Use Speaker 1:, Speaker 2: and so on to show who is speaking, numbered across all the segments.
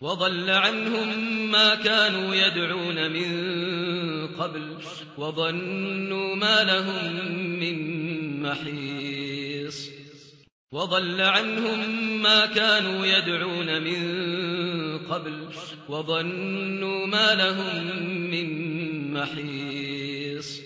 Speaker 1: وضل عنهم ما كانوا يدعون من قبل وظنوا ما لهم من محيص. وضل عنهم ما كانوا يدعون من قبل وظنوا ما لهم من محيص.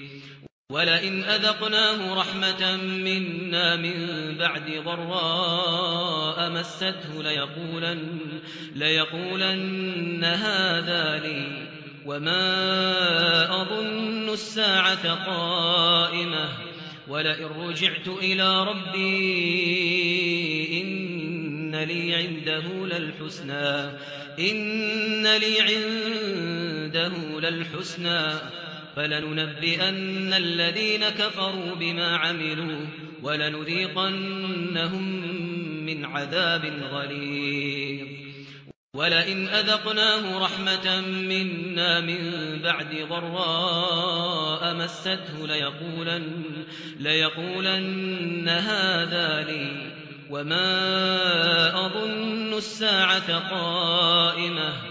Speaker 1: ولئن أذقناه رحمة منا من بعد ضراء مسته ليقولن, ليقولن هذا لي وما أظن الساعة قائمة ولئن رجعت إلى ربي إن لي عنده للحسنى إن لي عنده للحسنى فلننبئن الذين كفروا بما عملوا ولنذيقنهم من عذاب غليظ. ولئن أذقناه رحمة منا من بعد ضراء مسته ليقولن, ليقولن هذا لي وما أظن الساعة قائمة.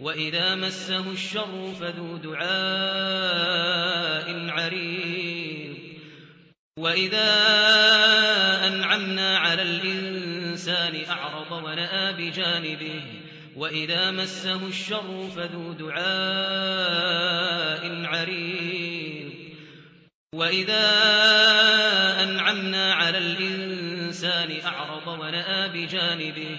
Speaker 1: وإذا مسه الشر فذو دعاء عريض وإذا أنعمنا على الإنسان أعرض ونأى بجانبه وإذا مسه الشر فذو دعاء عريض وإذا أنعمنا على الإنسان أعرض ونأى بجانبه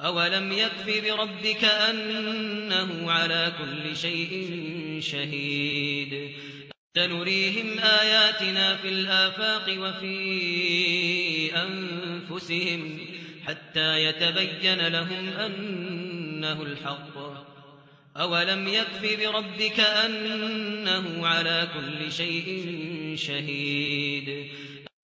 Speaker 1: أولم يكف بربك أنه على كل شيء شهيد تَنُرِيهِمْ آياتنا في الآفاق وفي أنفسهم حتى يتبين لهم أنه الحق أولم يكف بربك أنه على كل شيء شهيد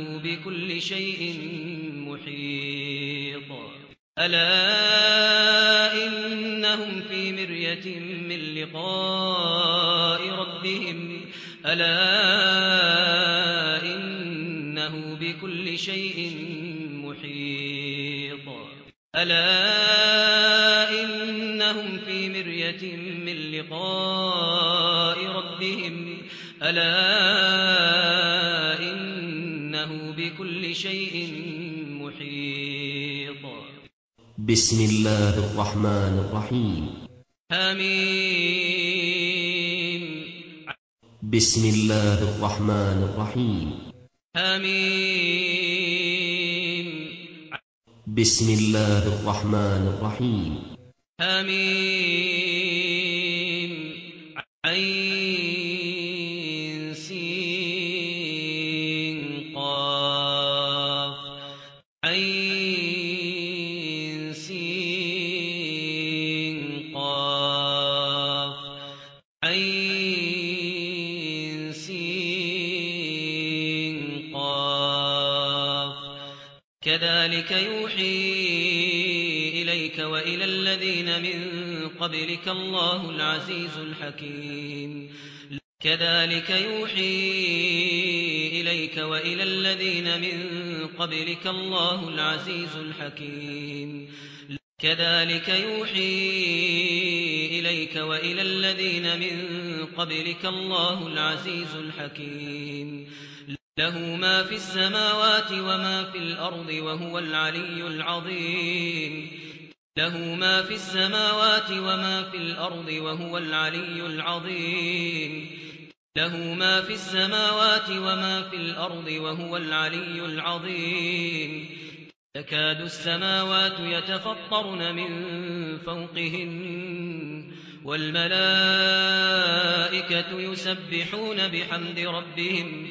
Speaker 1: إنه بكل شيء محيط. ألا إنهم في مرية من لقاء ربهم. ألا إنه بكل شيء محيط. ألا إنهم في مرية من لقاء ربهم. ألا شيء محيط.
Speaker 2: بسم الله الرحمن الرحيم.
Speaker 1: آمين
Speaker 2: بسم الله الرحمن الرحيم.
Speaker 1: آمين
Speaker 2: بسم الله الرحمن الرحيم.
Speaker 1: آمين كذلك يوحي إليك وإلى الذين من قبلك الله العزيز الحكيم. كذلك يوحي إليك وإلى الذين من قبلك الله العزيز الحكيم. كذلك يوحي إليك وإلى الذين من قبلك الله العزيز الحكيم. له ما في السماوات وما في الأرض وهو العلي العظيم. له ما في السماوات وما في الأرض وهو العلي العظيم. له ما في السماوات وما في الأرض وهو العلي العظيم. تكاد السماوات يتفطرن من فوقهن والملائكة يسبحون بحمد ربهم.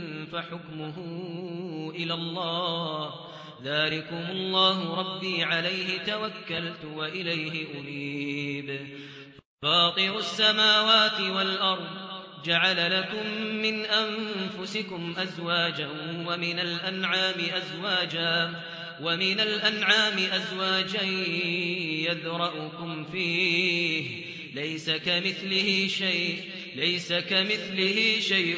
Speaker 1: فحكمه إلى الله؟ ذلكم الله ربي عليه توكلت وإليه أنيب. فاطر السماوات والأرض جعل لكم من أنفسكم أزواجا ومن الأنعام أزواجا ومن الأنعام أزواجا يذرأكم فيه. ليس كمثله شيء ليس كمثله شيء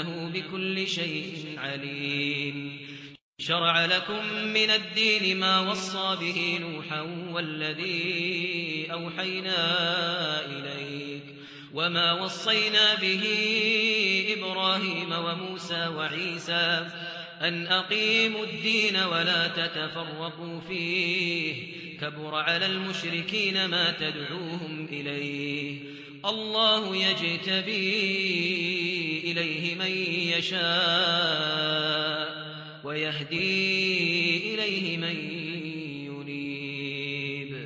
Speaker 1: إنه بكل شيء عليم. شرع لكم من الدين ما وصى به نوحا والذي أوحينا إليك وما وصينا به إبراهيم وموسى وعيسى أن أقيموا الدين ولا تتفرقوا فيه. كبر على المشركين ما تدعوهم إليه. الله يجتبي إليه من يشاء ويهدي إليه من ينيب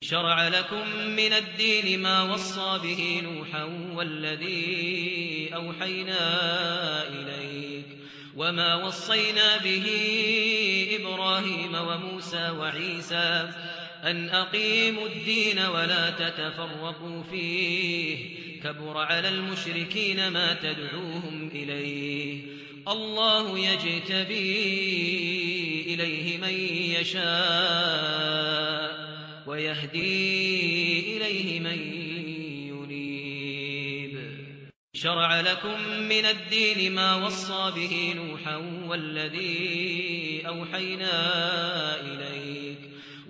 Speaker 1: شرع لكم من الدين ما وصى به نوحا والذي أوحينا إليك وما وصينا به إبراهيم وموسى وعيسى وعيسى أن أقيموا الدين ولا تتفرقوا فيه. كبر على المشركين ما تدعوهم إليه. الله يجتبي إليه من يشاء ويهدي إليه من ينيب. شرع لكم من الدين ما وصى به نوحا والذي أوحينا إليه.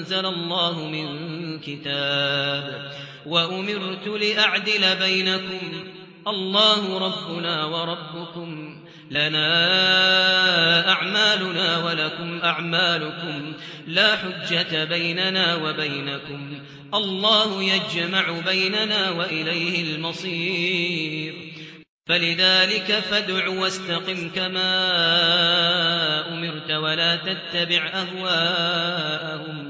Speaker 1: أنزل الله من كتاب وأمرت لأعدل بينكم الله ربنا وربكم لنا أعمالنا ولكم أعمالكم لا حجة بيننا وبينكم الله يجمع بيننا وإليه المصير فلذلك فادع واستقم كما أمرت ولا تتبع أهواءهم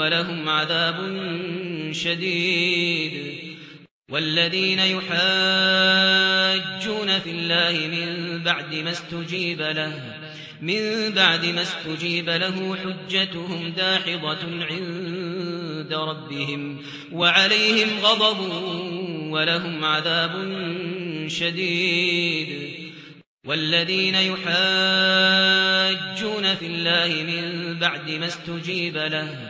Speaker 1: ولهم عذاب شديد. والذين يحاجون في الله من بعد ما استجيب له من بعد ما استجيب له حجتهم داحضة عند ربهم وعليهم غضب ولهم عذاب شديد. والذين يحاجون في الله من بعد ما استجيب له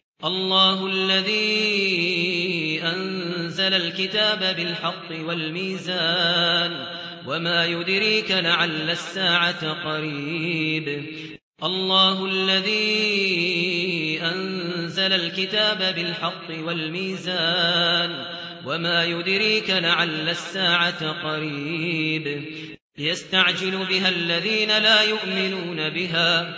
Speaker 1: الله الذي أنزل الكتاب بالحق والميزان وما يدريك لعل الساعة قريب الله الذي أنزل الكتاب بالحق والميزان وما يدريك لعل الساعة قريب يستعجل بها الذين لا يؤمنون بها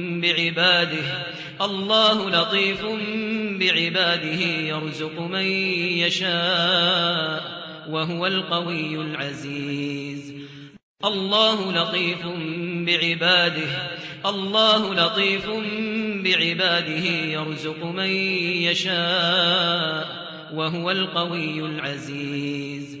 Speaker 1: بعباده. الله لطيف بعباده يرزق من يشاء وهو القوي العزيز. الله لطيف بعباده الله لطيف بعباده يرزق من يشاء وهو القوي العزيز.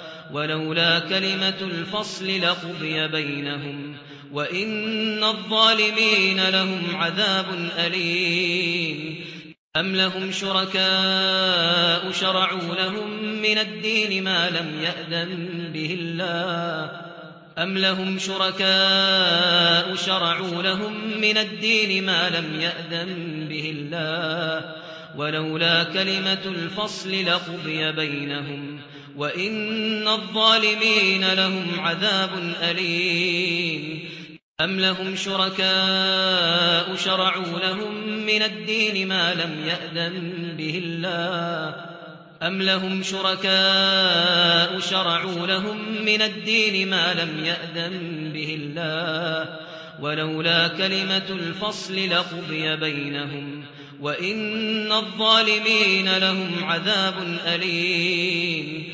Speaker 1: ولولا كلمة الفصل لقضي بينهم وإن الظالمين لهم عذاب أليم. أم لهم شركاء شرعوا لهم من الدين ما لم يأذن به الله. أم لهم شركاء شرعوا لهم من الدين ما لم يأذن به الله. ولولا كلمة الفصل لقضي بينهم وإن الظالمين لهم عذاب أليم أم لهم شركاء شرعوا لهم من الدين ما لم يأذن به الله أم لهم شركاء شرعوا لهم من الدين ما لم يأذن به الله ولولا كلمة الفصل لقضي بينهم وإن الظالمين لهم عذاب أليم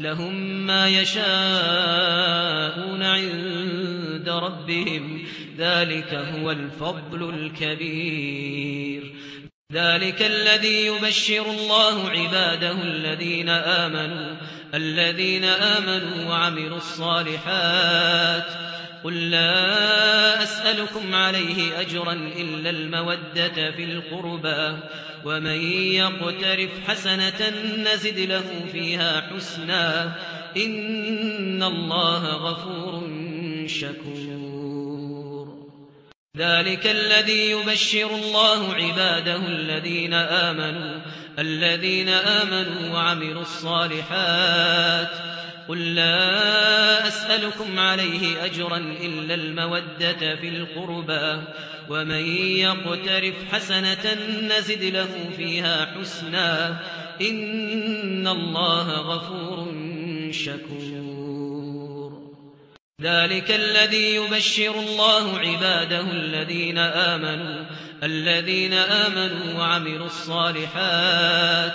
Speaker 1: لهم ما يشاءون عند ربهم. ذلك هو الفضل الكبير. ذلك الذي يبشر الله عباده الذين آمنوا الذين آمنوا وعملوا الصالحات. قل لا أسألكم عليه أجرا إلا المودة في القربى ومن يقترف حسنة نزد له فيها حسنا إن الله غفور شكور. ذلك الذي يبشر الله عباده الذين آمنوا الذين آمنوا وعملوا الصالحات قل لا أسألكم عليه أجرا إلا المودة في القربى ومن يقترف حسنة نزد له فيها حسنا إن الله غفور شكور. ذلك الذي يبشر الله عباده الذين آمنوا الذين آمنوا وعملوا الصالحات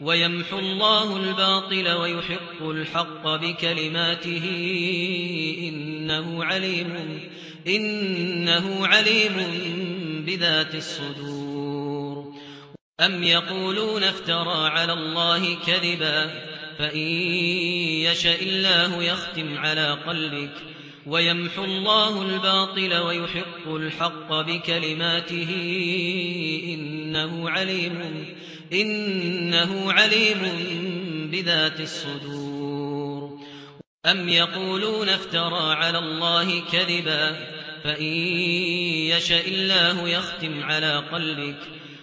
Speaker 1: ويمحو الله الباطل ويحق الحق بكلماته إنه عليم إنه عليم بذات الصدور أم يقولون افترى على الله كذبا فإن يشاء الله يختم على قلبك ويمحو الله الباطل ويحق الحق بكلماته إنه عليم إنه عليم بذات الصدور أم يقولون افترى على الله كذبا فإن يشاء الله يختم على قلبك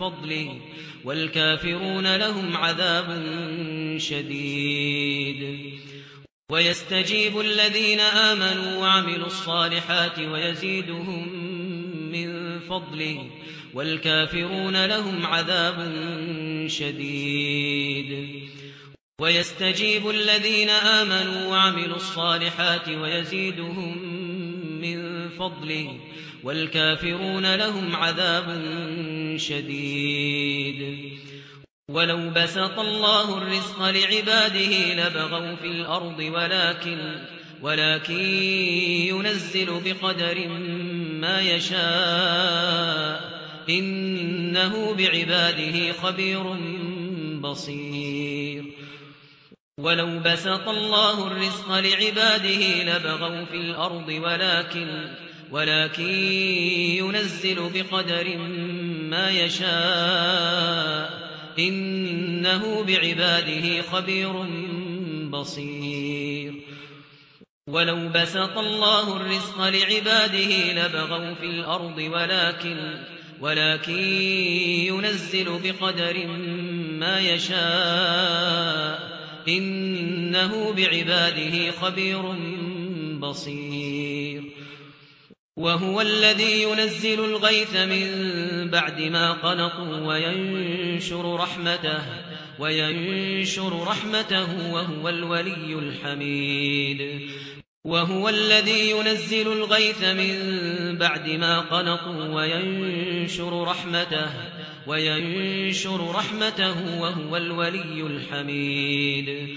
Speaker 1: فضله والكافرون لهم عذاب شديد. ويستجيب الذين آمنوا وعملوا الصالحات ويزيدهم من فضله والكافرون لهم عذاب شديد. ويستجيب الذين آمنوا وعملوا الصالحات ويزيدهم من فضله والكافرون لهم عذاب شديد. ولو بسط الله الرزق لعباده لبغوا في الأرض ولكن ولكن ينزل بقدر ما يشاء. إنه بعباده خبير بصير. ولو بسط الله الرزق لعباده لبغوا في الأرض ولكن ولكن ينزل بقدر ما ما يشاء. إنه بعباده خبير بصير. ولو بسط الله الرزق لعباده لبغوا في الأرض ولكن ولكن ينزل بقدر ما يشاء. إنه بعباده خبير بصير. وهو الذي ينزل الغيث من بعد ما قنطوا وينشر رحمته وينشر رحمته وهو الولي الحميد. وهو الذي ينزل الغيث من بعد ما قنطوا وينشر رحمته وينشر رحمته وهو الولي الحميد.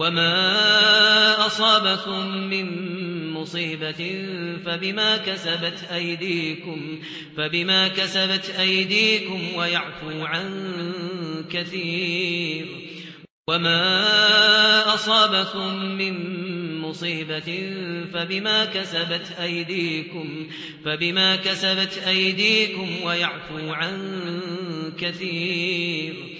Speaker 1: وما أصابكم من مصيبة فبما كسبت أيديكم فبما كسبت أيديكم ويعفو عن كثير وما أصابكم من مصيبة فبما كسبت أيديكم فبما كسبت أيديكم ويعفو عن كثير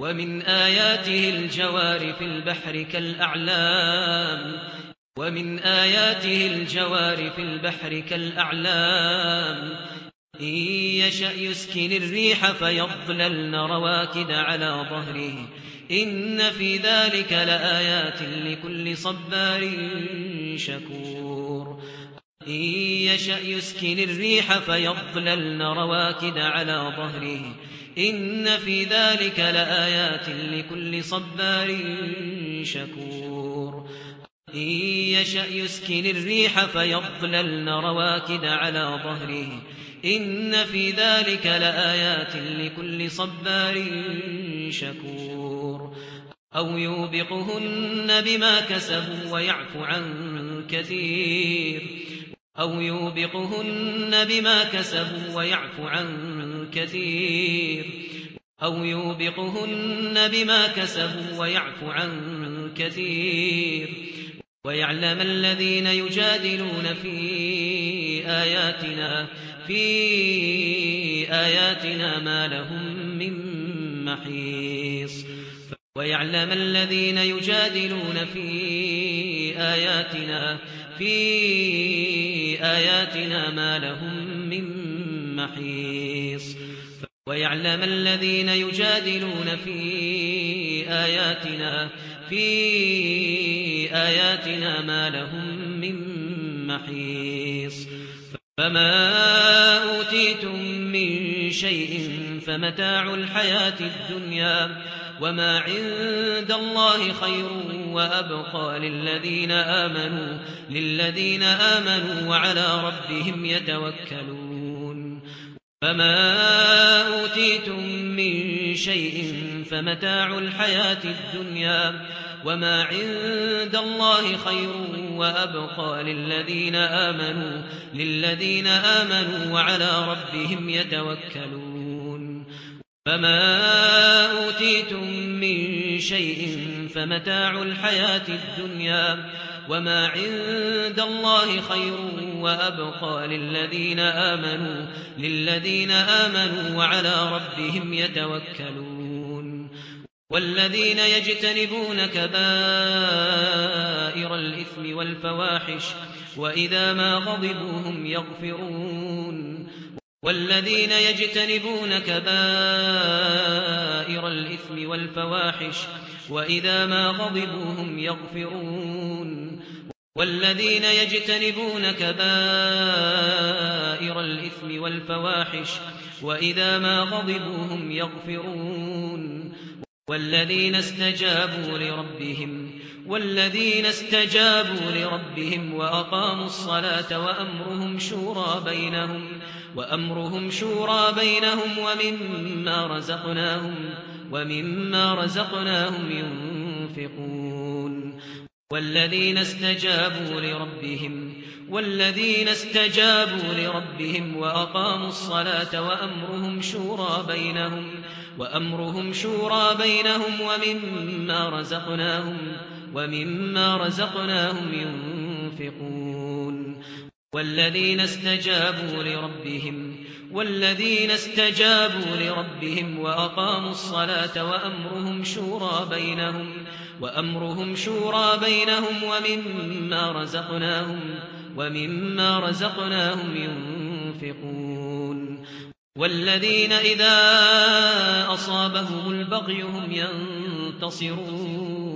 Speaker 1: ومن آياته الجوار في البحر كالأعلام. ومن آياته الجوار في البحر كالأعلام. إن يشأ يسكن الريح فيضللن رواكد على ظهره. إن في ذلك لآيات لكل صبار شكور. إن يشأ يسكن الريح فيضللن رواكد على ظهره. ان في ذلك لآيات لكل صبار شكور. إن يشأ يسكن الريح فيضللن رواكد على ظهره. إن في ذلك لآيات لكل صبار شكور. أو يوبقهن بما كسبوا ويعفو عن كثير. أو يوبقهن بما كسبوا ويعفو عن كثير أو يوبقهن بما كسبوا ويعفو عن كثير ويعلم الذين يجادلون في آياتنا في آياتنا ما لهم من محيص ويعلم الذين يجادلون في آياتنا في آياتنا ما لهم من محيص ويعلم الذين يجادلون في آياتنا في آياتنا ما لهم من محيص. فما أوتيتم من شيء فمتاع الحياة الدنيا وما عند الله خير وأبقى للذين آمنوا للذين آمنوا وعلى ربهم يتوكلون. فما أوتيتم من شيء فمتاع الحياة الدنيا وما عند الله خير وأبقى للذين آمنوا للذين آمنوا وعلى ربهم يتوكلون فما أوتيتم من شيء فمتاع الحياة الدنيا وما عند الله خير وابقى للذين امنوا للذين امنوا وعلى ربهم يتوكلون. والذين يجتنبون كبائر الاثم والفواحش واذا ما غضبوا هم يغفرون. والذين يجتنبون كبائر الإثم والفواحش وإذا ما غضبوا هم يغفرون والذين يجتنبون كبائر الإثم والفواحش وإذا ما غضبوا هم يغفرون والذين استجابوا لربهم والذين استجابوا لربهم وأقاموا الصلاة وأمرهم شورى بينهم وأمرهم شورى بينهم ومما رزقناهم ومما رزقناهم ينفقون والذين استجابوا لربهم والذين استجابوا لربهم واقاموا الصلاه وامرهم شورى بينهم وامرهم شورى بينهم ومما رزقناهم ومما رزقناهم ينفقون والذين استجابوا لربهم والذين استجابوا لربهم وأقاموا الصلاة وأمرهم شورى بينهم وأمرهم شورى بينهم ومما رزقناهم ومما رزقناهم ينفقون. والذين إذا أصابهم البغي هم ينتصرون.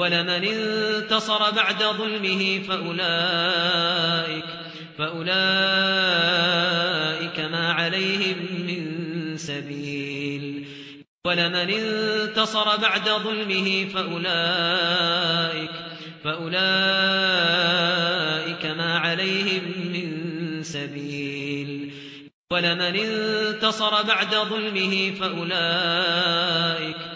Speaker 1: ولمن انتصر بعد ظلمه فأولئك, فأولئك ما عليهم من سبيل. ولمن انتصر بعد ظلمه فأولئك, فأولئك ما عليهم من سبيل. ولمن انتصر بعد ظلمه فأولئك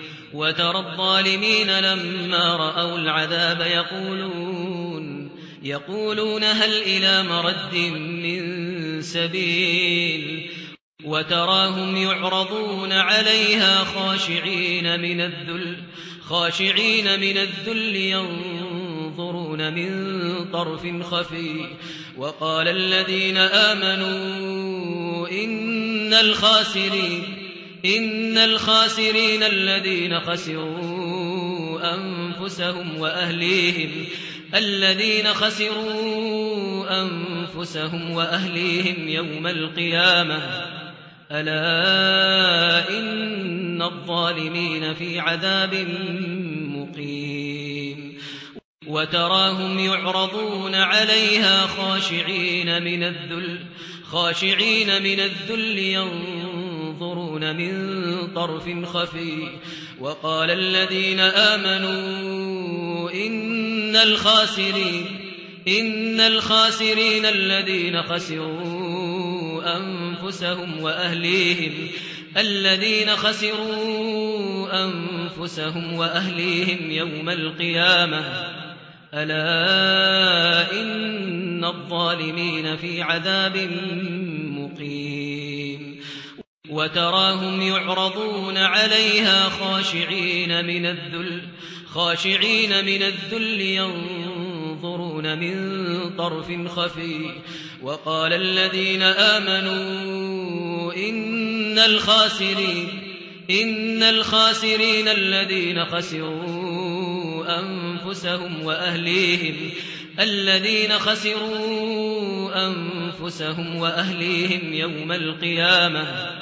Speaker 1: وترى الظالمين لما رأوا العذاب يقولون يقولون هل إلى مرد من سبيل وتراهم يعرضون عليها خاشعين من الذل خاشعين من الذل ينظرون من طرف خفي وقال الذين آمنوا إن الخاسرين إن الخاسرين الذين خسروا أنفسهم وأهليهم الذين خسروا أنفسهم وأهليهم يوم القيامة ألا إن الظالمين في عذاب مقيم. وتراهم يعرضون عليها خاشعين من الذل خاشعين من الذل ينظرون ينظرون من طرف خفي وقال الذين آمنوا إن الخاسرين إن الخاسرين الذين خسروا أنفسهم وأهليهم الذين خسروا أنفسهم وأهليهم يوم القيامة ألا إن الظالمين في عذاب مقيم وتراهم يعرضون عليها خاشعين من الذل خاشعين من الذل ينظرون من طرف خفي. وقال الذين آمنوا إن الخاسرين إن الخاسرين الذين خسروا أنفسهم وأهليهم الذين خسروا أنفسهم وأهليهم يوم القيامة.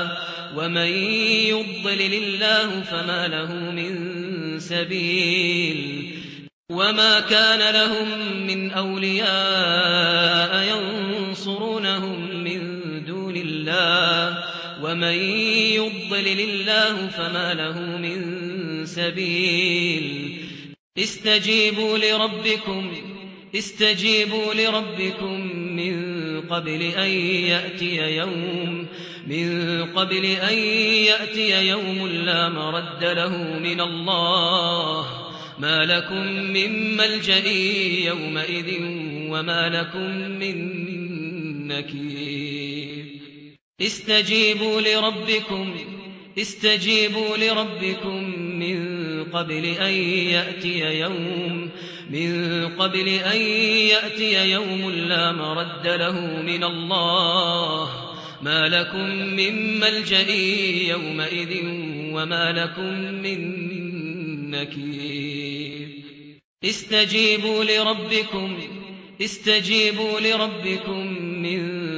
Speaker 1: ومن يضلل الله فما له من سبيل وما كان لهم من اولياء ينصرونهم من دون الله ومن يضلل الله فما له من سبيل استجيبوا لربكم استجيبوا لربكم من قبل أن يأتي يوم من قبل أن يأتي يوم لا مرد له من الله. ما لكم من ملجأ يومئذ وما لكم من نكير. استجيبوا لربكم استجيبوا لربكم من قبل أن يأتي يوم من قبل أن يأتي يوم لا مرد له من الله. ما لكم من ملجأ يومئذ وما لكم من نكير. استجيبوا لربكم استجيبوا لربكم من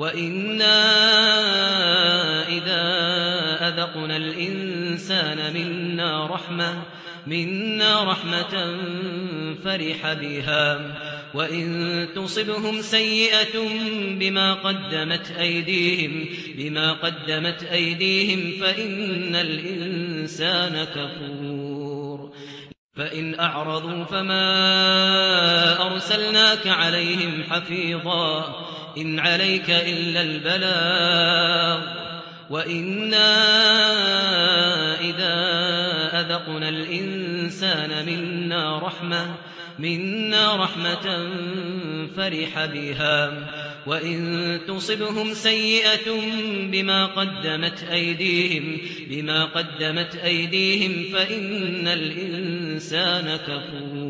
Speaker 1: وَإِنَّا إِذَا أَذَقْنَا الْإِنسَانَ مِنَّا رَحْمَةً مِنَّا رَحْمَةً فَرِحَ بِهَا. وَإِن تُصِبْهُمْ سَيِّئَةٌ بِمَا قَدَّمَتْ أَيْدِيهِمْ بِمَا قَدَّمَتْ أَيْدِيهِمْ فَإِنَّ الْإِنسَانَ كَفُورٌ. فَإِنْ أَعْرَضُوا فَمَا أَرْسَلْنَاكَ عَلَيْهِمْ حَفِيظًا. إن عليك إلا البلاغ وإنا إذا أذقنا الإنسان منا رحمة منا رحمة فرح بها وإن تصبهم سيئة بما قدمت أيديهم بما قدمت أيديهم فإن الإنسان كفور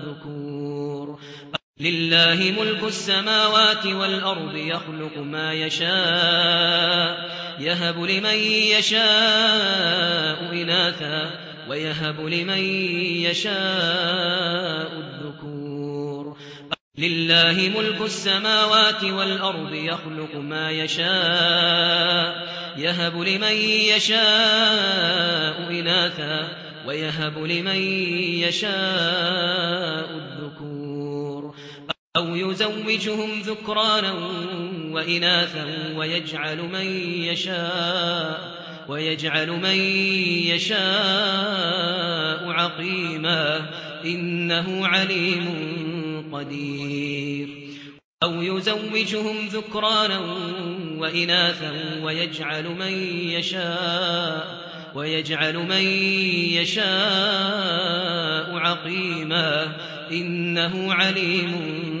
Speaker 1: لله ملك السماوات والأرض يخلق ما يشاء يهب لمن يشاء إناثا ويهب لمن يشاء الذكور. لله ملك السماوات والأرض يخلق ما يشاء يهب لمن يشاء إناثا ويهب لمن يشاء الذكور. أو يزوجهم ذكرانا وإناثا ويجعل من يشاء ويجعل من يشاء عقيما إنه عليم قدير. أو يزوجهم ذكرانا وإناثا ويجعل من يشاء ويجعل من يشاء عقيما إنه عليم قدير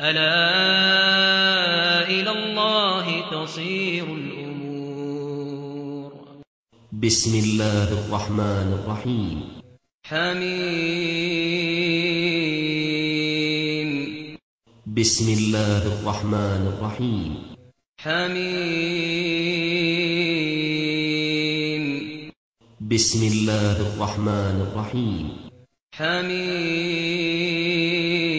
Speaker 1: ألا إلى الله تصير الأمور.
Speaker 2: بسم الله الرحمن الرحيم.
Speaker 1: حميم.
Speaker 2: بسم الله الرحمن الرحيم.
Speaker 1: حميم.
Speaker 2: بسم الله الرحمن الرحيم.
Speaker 1: حميم.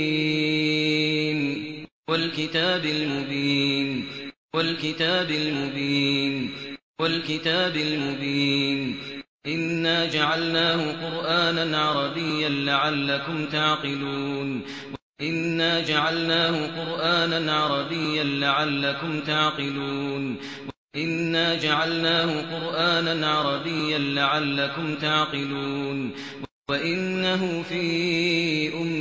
Speaker 1: والكتاب المبين والكتاب المبين والكتاب المبين. إنا جعلناه قرآنا عربيا لعلكم تعقلون. إنا جعلناه قرآنا عربيا لعلكم تعقلون. ان جعلناه قرآنا عربيا لعلكم تعقلون. وإنه في أم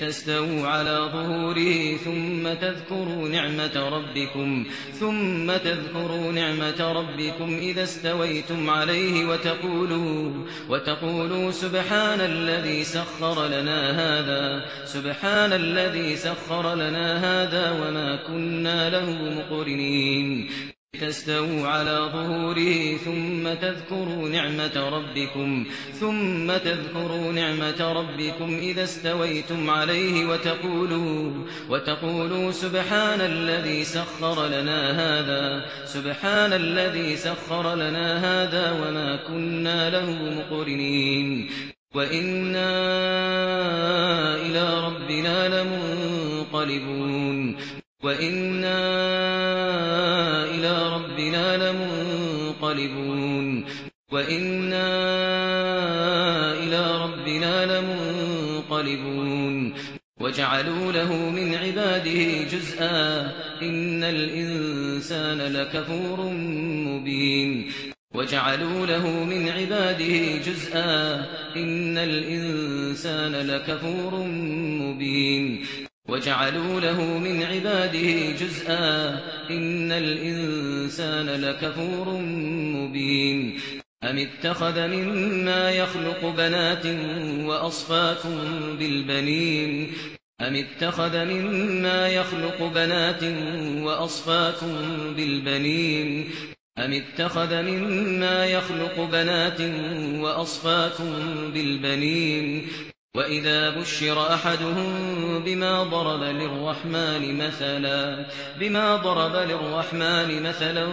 Speaker 1: تستووا على ظهوره ثم تذكروا نعمة ربكم ثم تذكروا نعمة ربكم إذا استويتم عليه وتقولوا وتقولوا سبحان الذي سخر لنا هذا سبحان الذي سخر لنا هذا وما كنا له مقرنين. تستووا على ظهوره ثم تذكروا نعمة ربكم ثم تذكروا نعمة ربكم إذا استويتم عليه وتقولوا وتقولوا سبحان الذي سخر لنا هذا سبحان الذي سخر لنا هذا وما كنا له مقرنين. وإنا إلى ربنا لمنقلبون. وإنا غالبون وإنا إلى ربنا لمنقلبون. وجعلوا له من عباده جزءا. إن الإنسان لكفور مبين. وجعلوا له من عباده جزءا. إن الإنسان لكفور مبين. وجعلوا له من عباده جزءا إن الإنسان لكفور مبين أم اتخذ مما يخلق بنات وأصفاكم بالبنين أم اتخذ مما يخلق بنات وأصفاكم بالبنين أم اتخذ مما يخلق بنات وأصفاكم بالبنين وَإِذَا بُشِّرَ أَحَدُهُم بِمَا ضَرَبَ لِلرَّحْمَنِ مَثَلًا بِمَا ضَرَبَ لِلرَّحْمَنِ مَثَلًا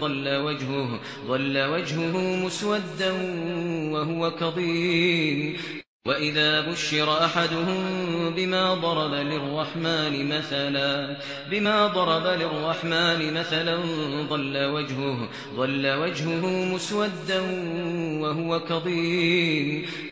Speaker 1: ظَلَّ وَجْهُهُ ظَلَّ وَجْهُهُ مُسْوَدًّا وَهُوَ كَظِيمٌ. وَإِذَا بُشِّرَ أَحَدُهُم بِمَا ضَرَبَ لِلرَّحْمَنِ مَثَلًا بِمَا ضَرَبَ لِلرَّحْمَنِ مَثَلًا ظَلَّ وَجْهُهُ ظَلَّ وَجْهُهُ مُسْوَدًّا وَهُوَ كَظِيمٌ.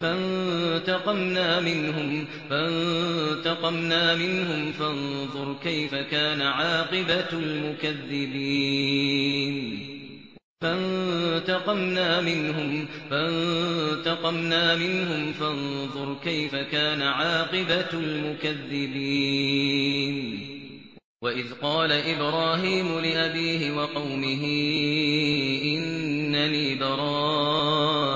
Speaker 1: فانتقمنا منهم فانتقمنا منهم فانظر كيف كان عاقبة المكذبين. فانتقمنا منهم فانتقمنا منهم فانظر كيف كان عاقبة المكذبين. وإذ قال إبراهيم لأبيه وقومه إنني براء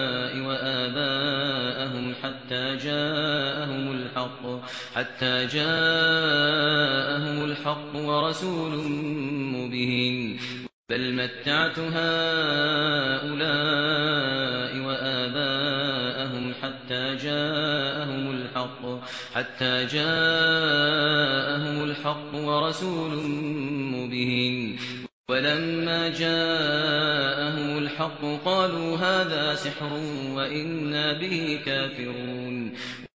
Speaker 1: الحق حتى جاءهم الحق ورسول مبين. بل متعت هؤلاء وآباءهم حتى جاءهم الحق حتى جاءهم الحق ورسول مبين. ولما جاءهم الحق قالوا هذا سحر وإنا به كافرون.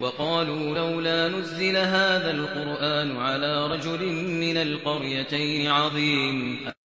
Speaker 1: وقالوا لولا نزل هذا القرآن على رجل من القريتين عظيم.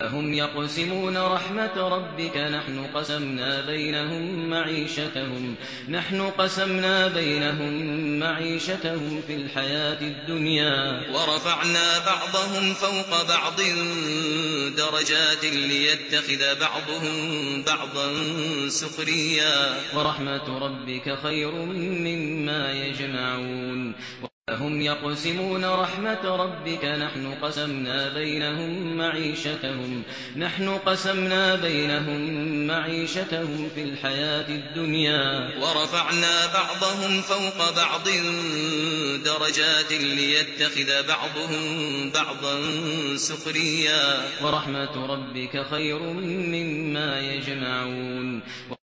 Speaker 1: فهم يقسمون رحمة ربك نحن قسمنا بينهم معيشتهم نحن قسمنا بينهم معيشتهم في الحياة الدنيا ورفعنا بعضهم فوق بعض درجات ليتخذ بعضهم بعضا سخريا ورحمة ربك خير مما يجمعون فهم يقسمون رحمة ربك نحن قسمنا بينهم معيشتهم نحن قسمنا بينهم معيشتهم في الحياة الدنيا ورفعنا بعضهم فوق بعض درجات ليتخذ بعضهم بعضا سخريا ورحمة ربك خير مما يجمعون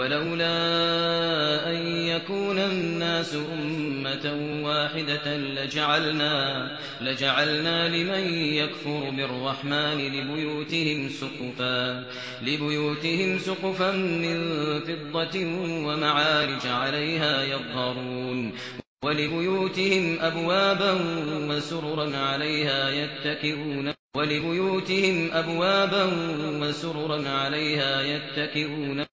Speaker 1: ولولا أن يكون الناس أمة واحدة لجعلنا, لجعلنا لمن يكفر بالرحمن لبيوتهم سقفا, لبيوتهم سقفا من فضة ومعارج عليها يظهرون ولبيوتهم أبوابا وسررا عليها يتكئون ولبيوتهم أبوابا وسررا عليها يتكئون.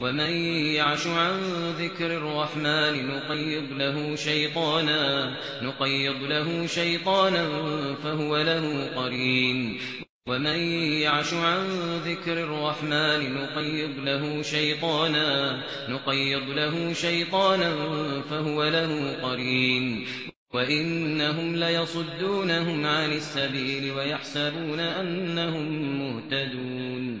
Speaker 1: ومن يعش عن ذكر الرحمن نقيض له شيطانا نقيض له شيطانا فهو له قرين. ومن يعش عن ذكر الرحمن نقيض له شيطانا نقيض له شيطانا فهو له قرين. وإنهم ليصدونهم عن السبيل ويحسبون أنهم مهتدون.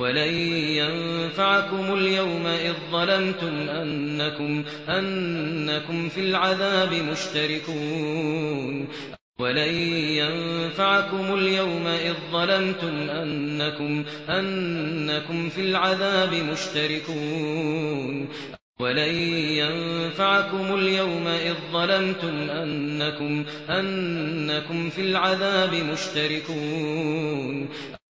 Speaker 1: ولن ينفعكم اليوم إذ ظلمتم أنكم, أنكم في العذاب مشتركون. ولن ينفعكم اليوم إذ ظلمتم أنكم, أنكم في العذاب مشتركون. ولن ينفعكم اليوم إذ ظلمتم أنكم, أنكم في العذاب مشتركون.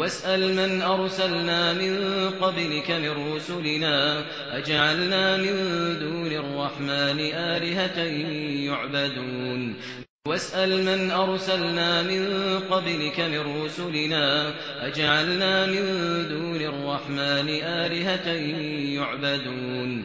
Speaker 1: واسأل من أرسلنا من قبلك من رسلنا أجعلنا من دون الرحمن آلهة يعبدون. واسأل من أرسلنا من قبلك من رسلنا أجعلنا من دون الرحمن آلهة يعبدون.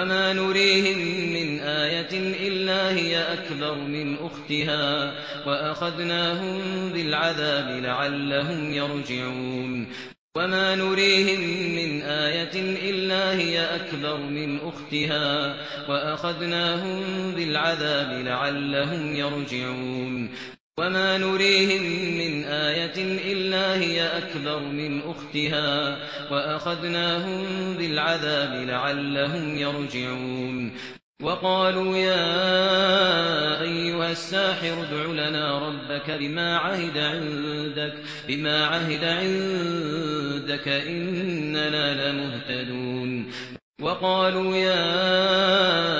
Speaker 1: وما نريهم من آية إلا هي أكبر من أختها وأخذناهم بالعذاب لعلهم يرجعون وما نريهم من آية إلا هي أكبر من أختها وأخذناهم بالعذاب لعلهم يرجعون وما نريهم من آية إلا هي أكبر من أختها وأخذناهم بالعذاب لعلهم يرجعون وقالوا يا ايها الساحر ادع لنا ربك بما عهد عندك بما عهد عندك اننا لمهتدون وقالوا يا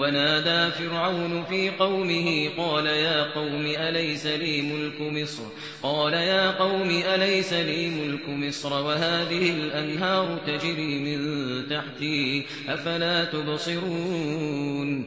Speaker 1: ونادى فرعون في قومه قال يا قوم أليس لي ملك مصر؟ قال يا قوم أليس لي ملك مصر؟ وهذه الأنهار تجري من تحتي أفلا تبصرون؟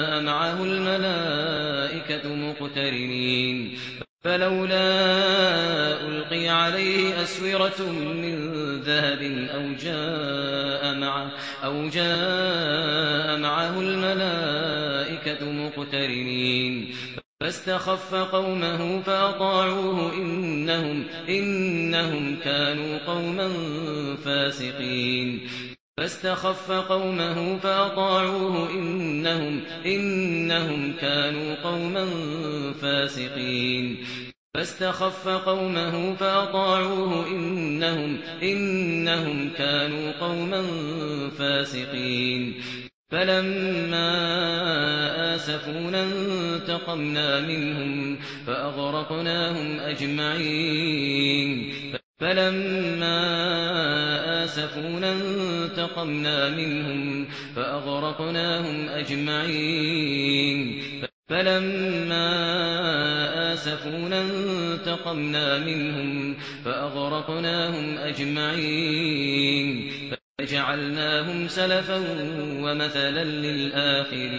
Speaker 1: معه الملائكة مقترنين. فلولا ألقي عليه أسورة من ذهب أو جاء معه, أو جاء معه الملائكة مقترنين. فاستخف قومه فأطاعوه إنهم, إنهم كانوا قوما فاسقين. فاستخف قومه فأطاعوه إنهم, إنهم كانوا قوما فاسقين. فاستخف قومه فأطاعوه إنهم, إنهم كانوا قوما فاسقين. فلما آسفون انتقمنا منهم فأغرقناهم أجمعين. فلما آسفون انتقمنا فانتقمنا منهم فأغرقناهم أجمعين. فلما آسفونا انتقمنا منهم فأغرقناهم أجمعين. فجعلناهم سلفا ومثلا للآخرين.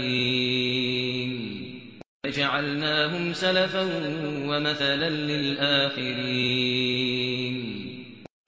Speaker 1: فجعلناهم سلفا ومثلا للآخرين.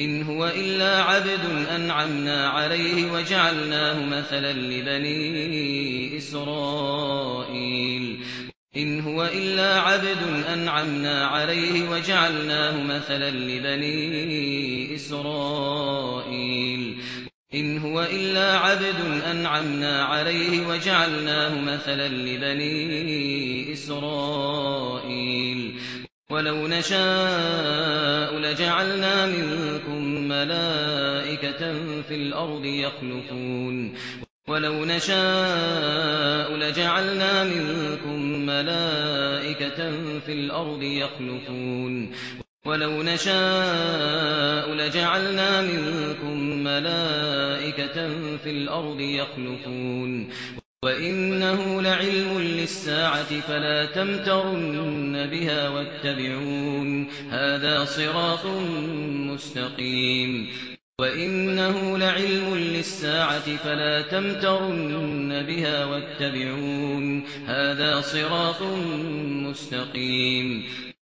Speaker 1: إن هو إلا عبد أنعمنا عليه وجعلناه مثلا لبني إسرائيل. إن هو إلا عبد أنعمنا عليه وجعلناه مثلا لبني إسرائيل. إن هو إلا عبد أنعمنا عليه وجعلناه مثلا لبني إسرائيل. ولو نشاء لجعلنا منكم ملائكة في الأرض يخلفون. ولو نشاء لجعلنا منكم ملائكة في الأرض يخلفون. ولو نشاء لجعلنا منكم ملائكة في الأرض يخلفون. وَإِنَّهُ لَعِلْمٌ لِّلسَّاعَةِ فَلَا تَمْتَرُنَّ بِهَا وَاتَّبِعُونِ هَٰذَا صِرَاطٌ مُّسْتَقِيمٌ وَإِنَّهُ لَعِلْمٌ لِّلسَّاعَةِ فَلَا تَمْتَرُنَّ بِهَا وَاتَّبِعُونِ هَٰذَا صِرَاطٌ مُّسْتَقِيمٌ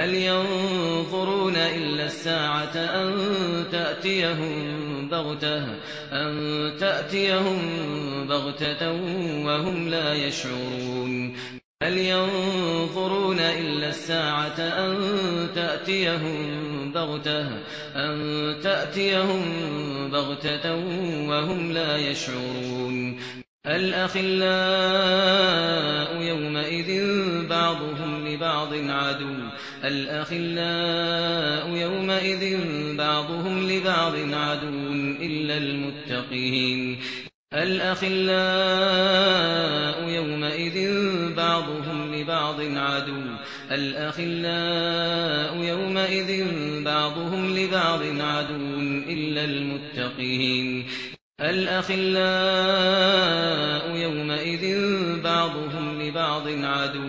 Speaker 1: هل ينظرون إلا الساعة أن تأتيهم بغتة, أن تأتيهم بغتة وهم لا يشعرون. هل ينظرون إلا الساعة أن تأتيهم بغتة, أن تأتيهم بغتة وهم لا يشعرون. الأخلاء يومئذ لبعض عدو. الأخلاء يومئذ بعضهم لبعض عدو إلا المتقين. الأخلاء يومئذ بعضهم لبعض عدو. الأخلاء يومئذ بعضهم لبعض عدو إلا المتقين. الأخلاء يومئذ بعضهم لبعض عدو.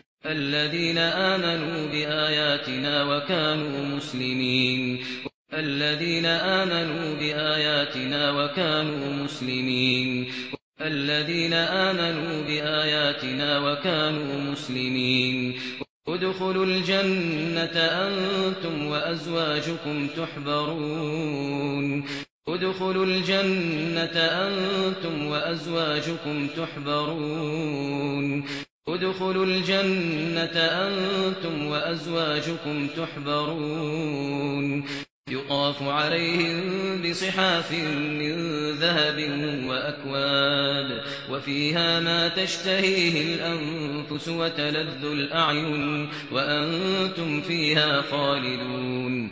Speaker 1: الذين آمنوا بآياتنا وكانوا مسلمين. الذين آمنوا بآياتنا وكانوا مسلمين. الذين آمنوا بآياتنا وكانوا مسلمين. ادخلوا الجنة أنتم وأزواجكم تحبرون. ادخلوا الجنة أنتم وأزواجكم تحبرون. ادخلوا الجنة أنتم وأزواجكم تحبرون. يقاف عليهم بصحاف من ذهب وأكواب وفيها ما تشتهيه الأنفس وتلذ الأعين وأنتم فيها خالدون.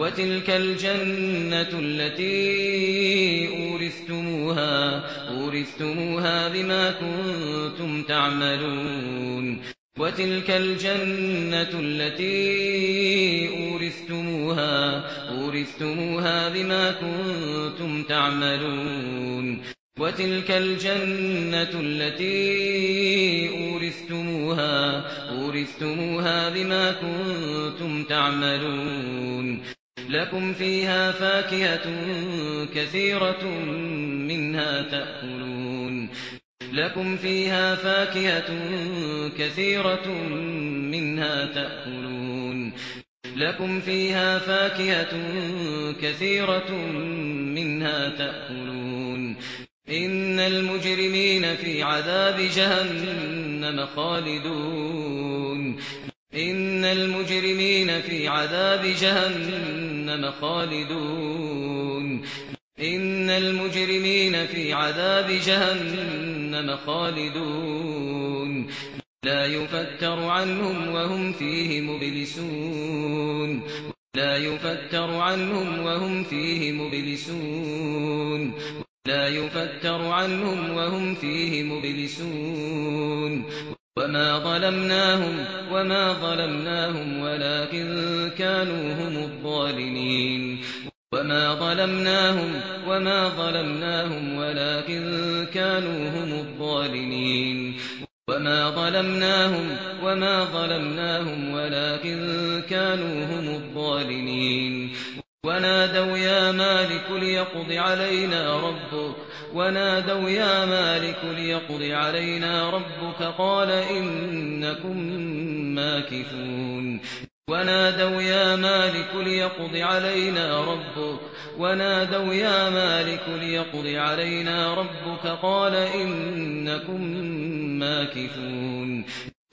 Speaker 1: وتلك الجنة التي أورثتموها, أورثتموها بما كنتم تعملون. وتلك الجنة التي أورثتموها, أورثتموها بما كنتم تعملون. وتلك الجنة التي أورثتموها, أورثتموها بما كنتم تعملون. لكم فيها فاكهة كثيرة منها تأكلون لكم فيها فاكهة كثيرة منها تأكلون لكم فيها فاكهة كثيرة منها تأكلون إن المجرمين في عذاب جهنم خالدون إن المجرمين في عذاب جهنم جهنم خالدون. إن المجرمين في عذاب جهنم خالدون. لا يفتر عنهم وهم فيه مبلسون. لا يفتر عنهم وهم فيه مبلسون. لا يفتر عنهم وهم فيه مبلسون. وما ظلمناهم وما ظلمناهم ولكن كانوا هم الظالمين. وما ظلمناهم وما ظلمناهم ولكن كانوا هم الظالمين. وما ظلمناهم وما ظلمناهم ولكن كانوا هم الظالمين. ونادوا يا مالك ليقض علينا ربك. ونادوا يا مالك ليقض علينا ربك. قال إنكم ماكثون. ونادوا يا مالك ليقض علينا ربك. ونادوا يا مالك ليقض علينا ربك. قال إنكم ماكثون.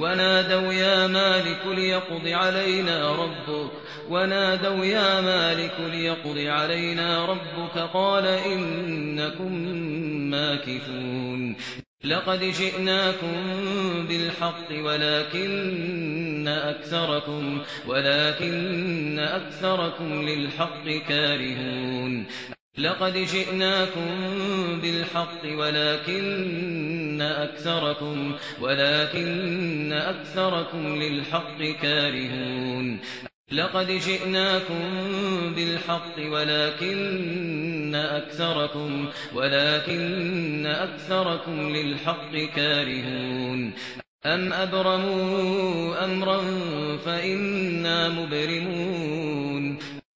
Speaker 1: ونادوا يا مالك ليقض علينا ربك. ونادوا يا مالك ليقض علينا ربك. قال إنكم ماكثون. لقد جئناكم بالحق ولكن أكثركم ولكن أكثركم للحق كارهون. لقد جئناكم بالحق ولكن اكثركم ولكن أكثركم للحق كارهون. لقد جئناكم بالحق ولكن اكثركم ولكن أكثركم للحق كارهون. أم أبرموا أمرا فإنا مبرمون.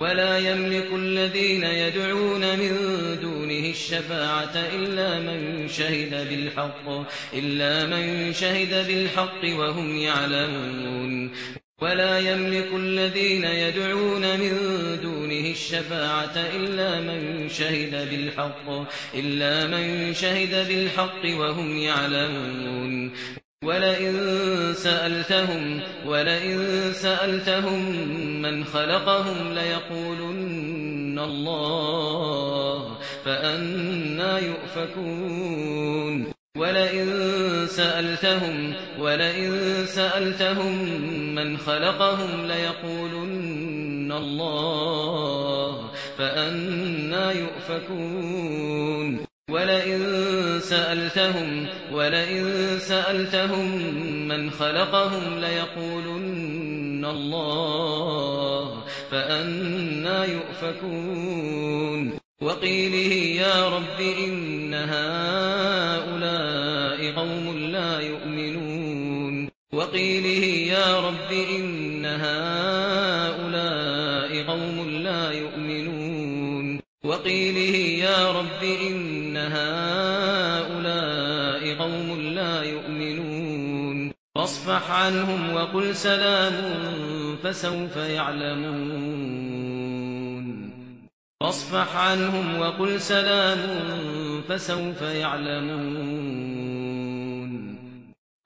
Speaker 1: ولا يملك الذين يدعون من دونه الشفاعة إلا من شهد بالحق إلا من شهد بالحق وهم يعلمون. ولا يملك الذين يدعون من دونه الشفاعة إلا من شهد بالحق إلا من شهد بالحق وهم يعلمون. ولئن سألتهم ولئن سألتهم من خلقهم ليقولن الله فأنا يؤفكون. ولئن سألتهم ولئن سألتهم من خلقهم ليقولن الله فأنا يؤفكون. ولئن سألتهم ولئن سألتهم من خلقهم ليقولن الله فأنا يؤفكون. وقيله يا رب إن هؤلاء قوم لا يؤمنون. وقيله يا رب إن هؤلاء قوم لا يؤمنون. وقيله يا رب إن هؤلاء قوم لا يؤمنون فاصفح عنهم وقل سلام فسوف يعلمون فاصفح عنهم وقل سلام فسوف يعلمون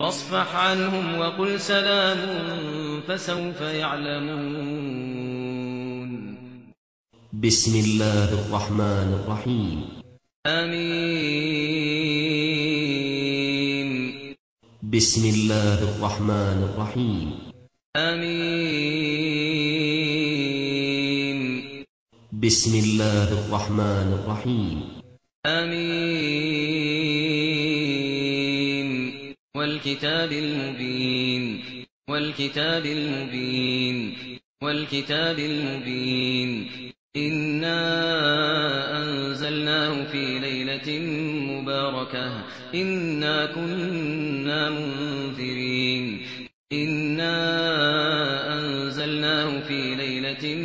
Speaker 1: فاصفح عنهم وقل سلام فسوف يعلمون
Speaker 2: بسم الله الرحمن الرحيم.
Speaker 1: آمين
Speaker 2: بسم الله الرحمن الرحيم
Speaker 1: آمين
Speaker 2: بسم الله الرحمن الرحيم
Speaker 1: آمين والكتاب المبين والكتاب المبين والكتاب المبين إنا أنزلناه في آية مباركة. إنا كنا منذرين. إنا أنزلناه في ليلة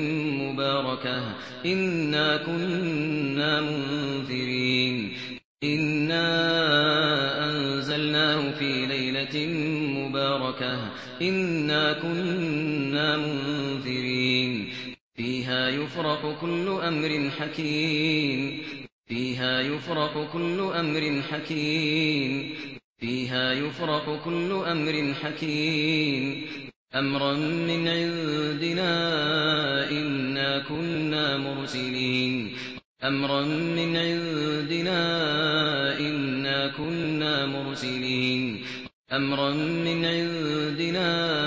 Speaker 1: مباركة. إنا كنا منذرين. إنا أنزلناه في ليلة مباركة. إنا كنا منذرين. فيها يفرق كل أمر حكيم. فيها يفرق كل أمر حكيم. فيها يفرق كل أمر حكيم. أمرا من عندنا إنا كنا مرسلين. أمرا من عندنا إنا كنا مرسلين. أمرا من عندنا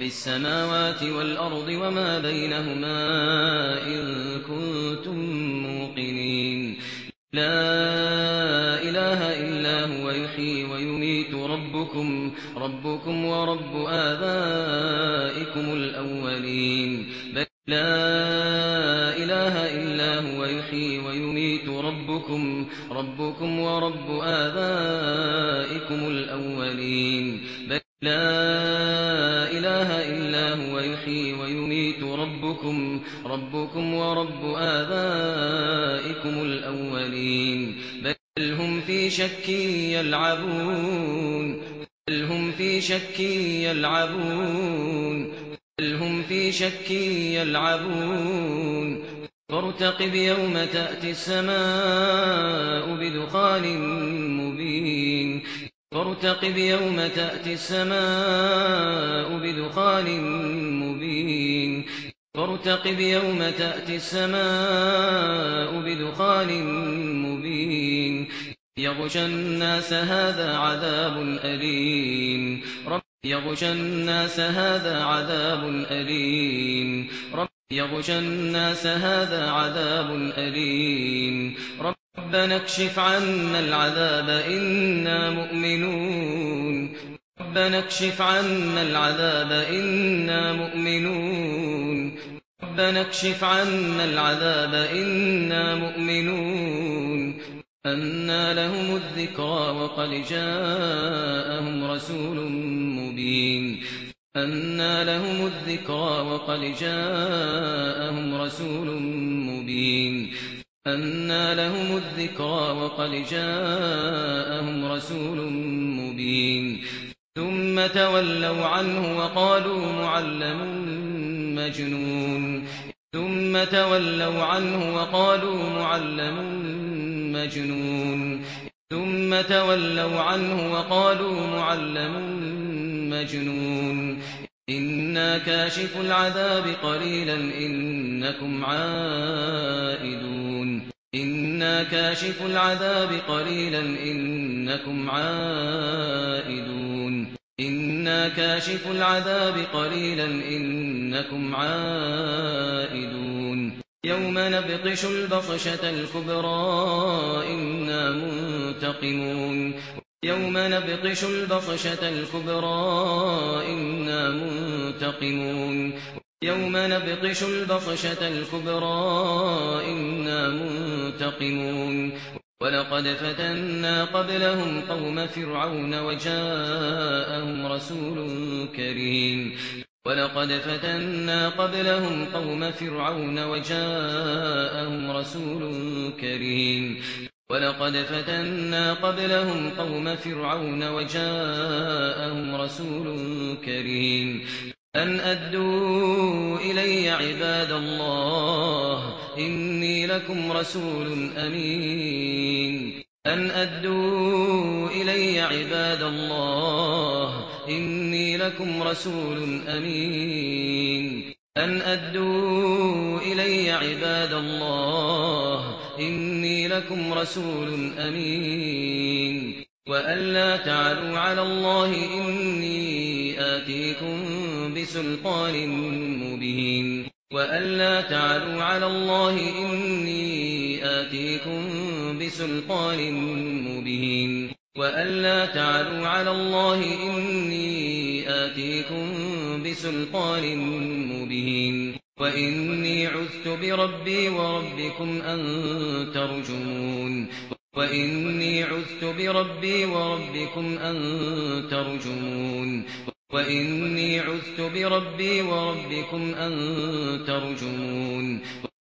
Speaker 1: رب السماوات والأرض وما بينهما إن كنتم موقنين. لا إله إلا هو يحيي ويميت. ربكم, ربكم ورب آبائكم الأولين. بل لا إله إلا هو يحيي ويميت. ربكم, ربكم ورب آبائكم الأولين. بل لا ربكم ورب آبائكم الأولين بل هم في شك يلعبون بل هم في شك يلعبون بل هم في شك يلعبون فارتقب يوم تأتي السماء بدخان مبين فارتقب يوم تأتي السماء بدخان مبين فارتقب يوم تأتي السماء بدخان مبين. يغشى الناس هذا عذاب أليم. رب يغشى الناس هذا عذاب أليم. رب يغشى الناس هذا عذاب أليم. ربنا اكشف عنا العذاب إنا مؤمنون. ربنا اكشف عنا العذاب إنا مؤمنون. ربنا اكشف عنا العذاب إنا مؤمنون. ان لهم الذكرى وقد جاءهم رسول مبين. ان لهم الذكرى وقد جاءهم رسول مبين. ان لهم الذكرى وقد جاءهم رسول مبين. ثم تولوا عنه وقالوا معلم مجنون. ثم تولوا عنه وقالوا معلم مجنون. ثم تولوا عنه وقالوا معلم مجنون. إنا كاشف العذاب قليلا إنكم عائدون. إنا كاشف العذاب قليلا إنكم عائدون. إنا كاشف العذاب قليلا إنكم عائدون يوم نبقش البطشة الكبرى إنا منتقمون يوم نبقش البطشة الكبرى إنا منتقمون يوم نبقش البطشة الكبرى إنا منتقمون ولقد فتنا قبلهم قوم فرعون وجاءهم رسول كريم. ولقد فتنا قبلهم قوم فرعون وجاءهم رسول كريم. ولقد فتنا قبلهم قوم فرعون وجاءهم رسول كريم. أن أدوا إلي عباد الله إني لكم رسول أمين. أن أدوا إلي عباد الله إني لكم رسول أمين. أن أدوا إلي عباد الله إني لكم رسول أمين. وأن لا تعلوا على الله إني آتيكم بسلطان مبين. وأن لا تعلوا على الله إني آتيكم بسلطان مبين وأن لا تعلوا على الله إني آتيكم بسلطان مبين وإني عذت بربي وربكم أن ترجمون وإني عذت بربي وربكم أن ترجمون وإني عذت بربي وربكم أن ترجمون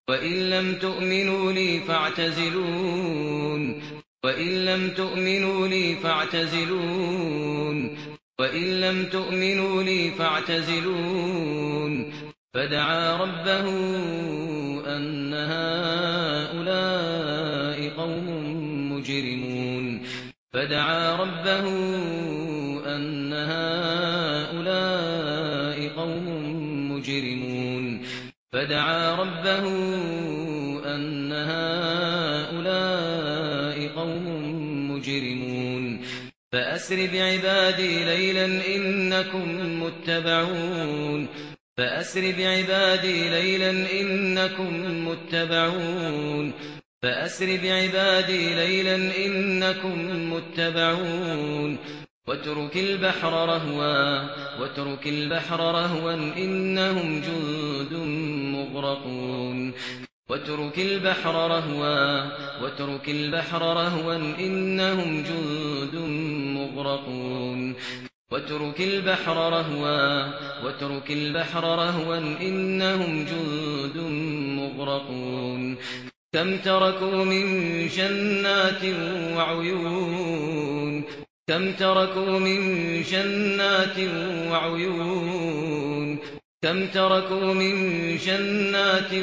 Speaker 1: وإن لم تؤمنوا لي فاعتزلون وإن لم تؤمنوا لي فاعتزلون وإن لم تؤمنوا لي فاعتزلون فدعا ربه أن هؤلاء قوم مجرمون فدعا ربه أن هؤلاء فدعا ربه أن هؤلاء قوم مجرمون. فأسر بعبادي ليلا إنكم متبعون. فأسر بعبادي ليلا إنكم متبعون. فأسر بعبادي ليلا إنكم متبعون. واترك البحر رهوا واترك البحر رهوا إنهم جند مغرقون واترك البحر رهوا واترك البحر رهوا إنهم جند مغرقون. واترك البحر رهوا واترك البحر رهوا إنهم جند مغرقون. كم تركوا من جنات وعيون؟ كم تركوا من جنات وعيون؟ كم تركوا من جنات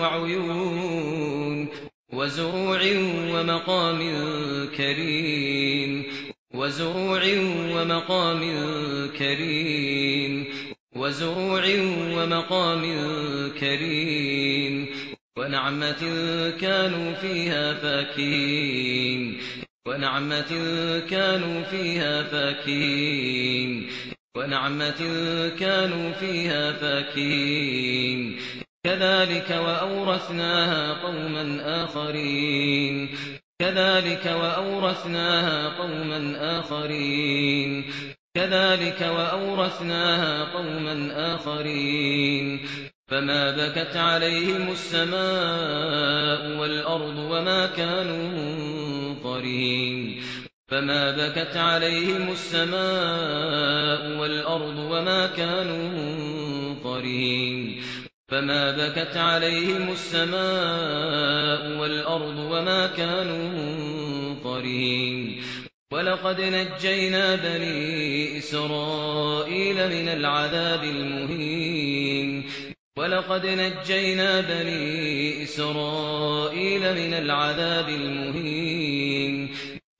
Speaker 1: وعيون وزروع ومقام كريم وزروع ومقام كريم وزروع ومقام كريم ونعمة كانوا فيها فاكين ونعمة كانوا فيها فاكين ونعمة كانوا فيها فاكين كذلك وأورثناها قوما آخرين. كذلك وأورثناها قوما آخرين. كذلك وأورثناها قوما آخرين. فما بكت عليهم السماء والأرض وما كانوا منظرين. فما بكت عليهم السماء والأرض وما كانوا منطرين فما بكت عليهم السماء والأرض وما كانوا منطرين ولقد نجينا بني إسرائيل من العذاب المهين ولقد نجينا بني إسرائيل من العذاب المهين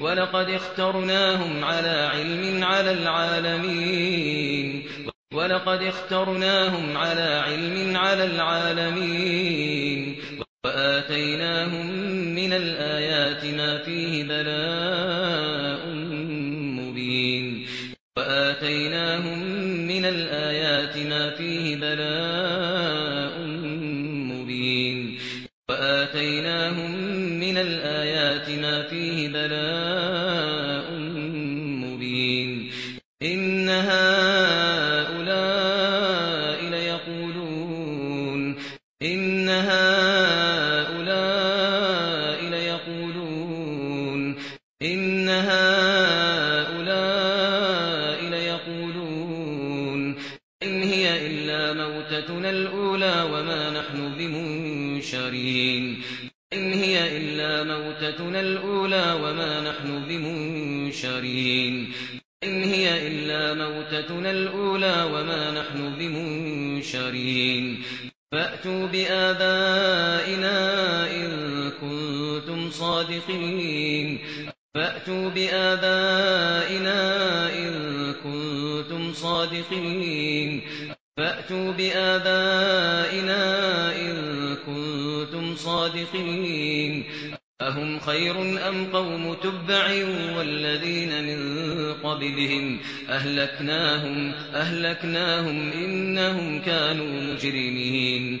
Speaker 1: ولقد اخترناهم على علم على العالمين. ولقد اخترناهم على علم على العالمين. وآتيناهم من الآيات ما فيه بلاء مبين. وآتيناهم من الآيات ما فيه بلاء مبين. وآتيناهم من الآيات ما فيه بلاء فأتوا بآبائنا إن كنتم صادقين. فأتوا بآبائنا إن كنتم صادقين. أهم خير أم قوم تبع والذين من قبلهم؟ أهلكناهم, أهلكناهم إنهم كانوا مجرمين.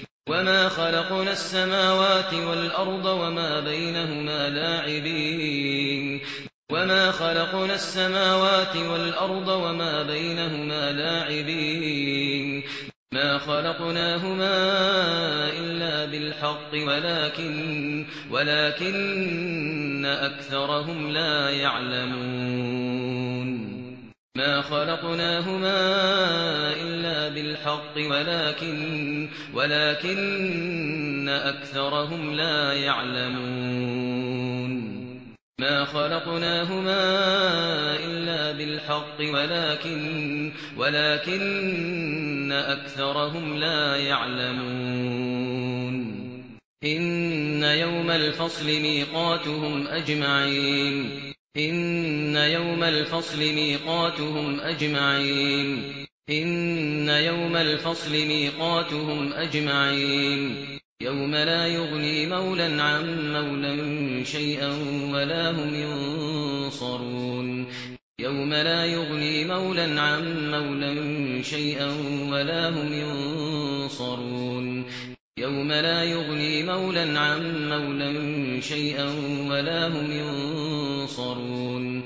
Speaker 1: وما خلقنا السماوات والأرض وما بينهما لاعبين. وما خلقنا السماوات والأرض وما بينهما لاعبين. ما خلقناهما إلا بالحق ولكن ولكن أكثرهم لا يعلمون. ما خلقناهما إلا بالحق ولكن, ولكن أكثرهم لا يعلمون. ما خلقناهما إلا بالحق ولكن, ولكن أكثرهم لا يعلمون. إن يوم الفصل ميقاتهم أجمعين. ان يوم الفصل ميقاتهم اجمعين ان يوم الفصل ميقاتهم اجمعين يوم لا يغني مولا عن مولا شيئا ولا هم ينصرون يوم لا يغني مولا عن مولا شيئا ولا هم ينصرون يوم لا يغني مولا عن مولا شيئا ولا هم ينصرون ينصرون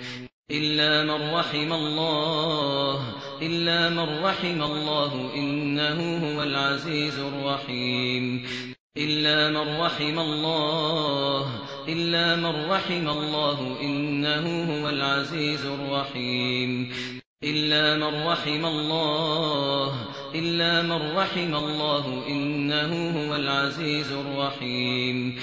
Speaker 1: إلا من رحم الله إلا من رحم الله إنه هو العزيز الرحيم. إلا من رحم الله إلا من رحم الله إنه هو العزيز الرحيم. إلا من رحم الله إلا من رحم الله إنه هو العزيز الرحيم.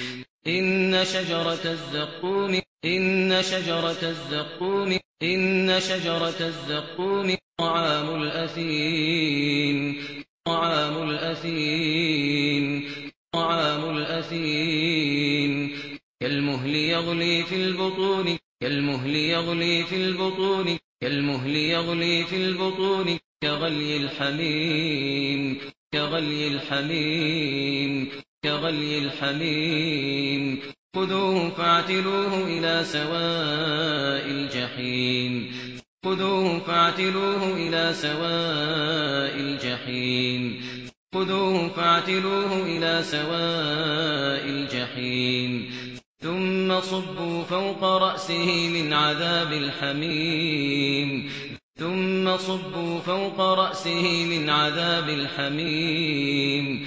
Speaker 1: إن شجرة الزقوم إن شجرة الزقوم إن شجرة الزقوم طعام الأثيم طعام الأثيم طعام الأثيم. كالمهل يغلي في البطون كالمهل يغلي في البطون كالمهل يغلي في البطون كغلي الحميم كغلي الحميم كغلي الحميم. خذوه فاعتلوه إلى سواء الجحيم خذوه فاعتلوه إلى سواء الجحيم خذوه فاعتلوه إلى سواء الجحيم ثم صبوا فوق رأسه من عذاب الحميم ثم صبوا فوق رأسه من عذاب الحميم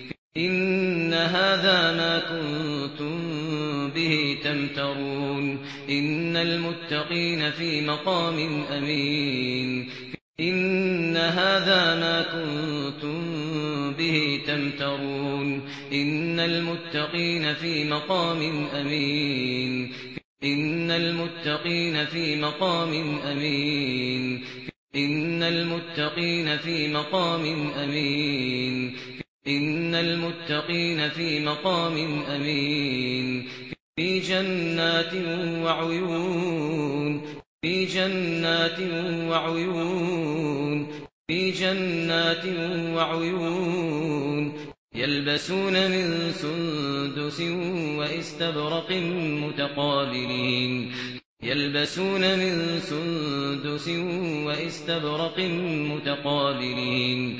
Speaker 1: ان هذا ما كنتم به تمترون ان المتقين في مقام امين ان هذا ما كنتم به تمترون ان المتقين في مقام امين ان المتقين في مقام امين ان المتقين في مقام امين ان المتقين في مقام امين في جنات وعيون في جنات وعيون في جنات وعيون يلبسون من سندس واستبرق متقابلين يلبسون من سندس واستبرق متقابلين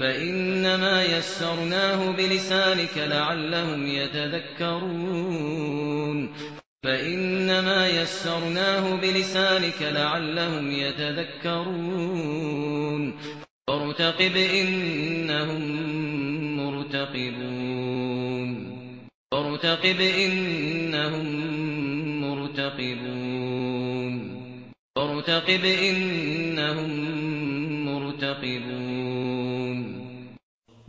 Speaker 1: فإنما يسرناه بلسانك لعلهم يتذكرون فإنما يسرناه بلسانك لعلهم يتذكرون فارتقب إنهم مرتقبون فارتقب إنهم مرتقبون ارتقب إنهم مرتقبون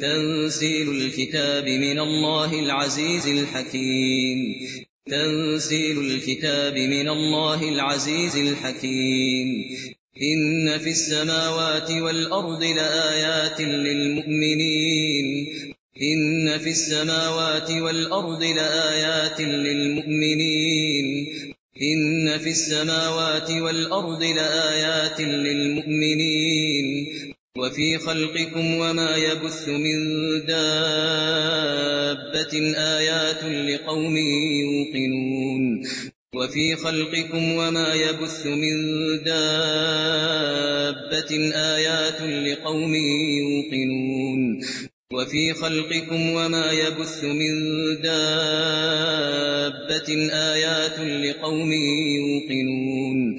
Speaker 1: تنزيل الكتاب من الله العزيز الحكيم. تنزيل الكتاب من الله العزيز الحكيم. إن في السماوات والأرض لآيات للمؤمنين. إن في السماوات والأرض لآيات للمؤمنين. إن في السماوات والأرض لآيات للمؤمنين. وفي خلقكم وما يبث من دابة آيات لقوم يوقنون. وفي خلقكم وما يبث من دابة آيات لقوم يوقنون. وفي خلقكم وما يبث من دابة آيات لقوم يوقنون.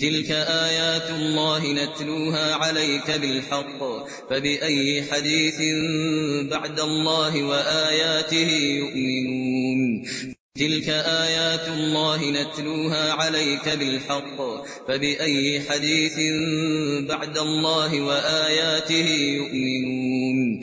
Speaker 1: تلك آيات الله نتلوها عليك بالحق فبأي حديث بعد الله وآياته يؤمنون؟ تلك آيات الله نتلوها عليك بالحق فبأي حديث بعد الله وآياته يؤمنون؟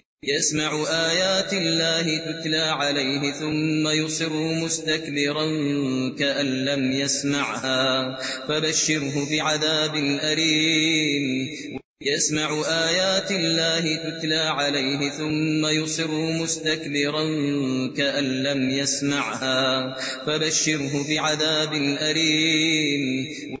Speaker 1: يسمع آيات الله تتلى عليه ثم يصر مستكبرا كأن لم يسمعها. فبشره بعذاب أليم. يسمع آيات الله تتلى عليه ثم يصر مستكبرا كأن لم يسمعها. فبشره بعذاب أليم.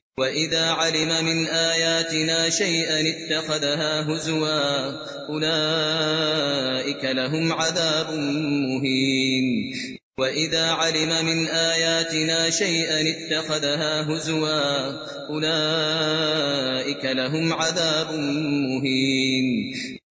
Speaker 1: وَإِذَا عَلِمَ مِنْ آيَاتِنَا شَيْئًا اتَّخَذَهَا هُزُوًا أُولَئِكَ لَهُمْ عَذَابٌ مُهِينٌ. وَإِذَا عَلِمَ مِنْ آيَاتِنَا شَيْئًا اتَّخَذَهَا هُزُوًا أُولَئِكَ لَهُمْ عَذَابٌ مُهِينٌ.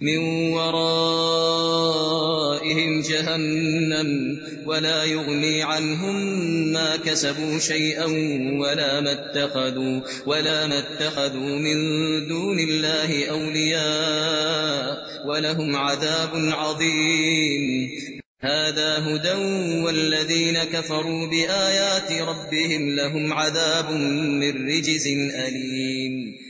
Speaker 1: من ورائهم جهنم ولا يغني عنهم ما كسبوا شيئا ولا ما اتخذوا ولا ما اتخذوا من دون الله أولياء ولهم عذاب عظيم. هذا هدى والذين كفروا بآيات ربهم لهم عذاب من رجز أليم.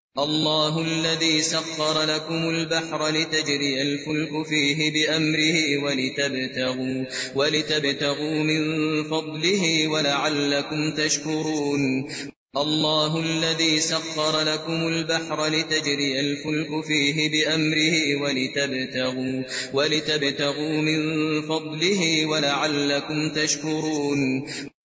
Speaker 1: الله الذي سخر لكم البحر لتجري الفلك فيه بأمره ولتبتغوا, ولتبتغوا من فضله ولعلكم تشكرون. الله الذي سخر لكم البحر لتجري الفلك فيه بأمره ولتبتغوا, ولتبتغوا من فضله ولعلكم تشكرون.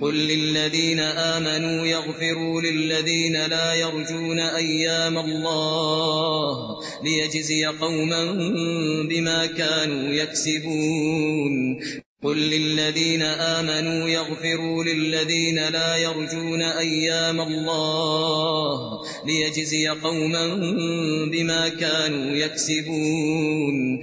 Speaker 1: قل للذين آمنوا يغفروا للذين لا يرجون أيام الله ليجزي قوما بما كانوا يكسبون. قل للذين آمنوا يغفروا للذين لا يرجون أيام الله ليجزي قوما بما كانوا يكسبون.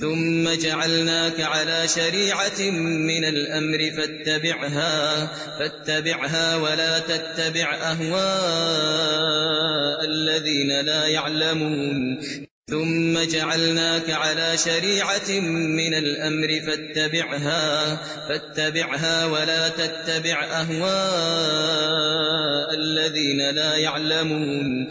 Speaker 1: ثم جعلناك على شريعة من الأمر فاتبعها, فاتبعها ولا تتبع أهواء الذين لا يعلمون. ثم جعلناك على شريعة من الأمر فاتبعها, فاتبعها ولا تتبع أهواء الذين لا يعلمون.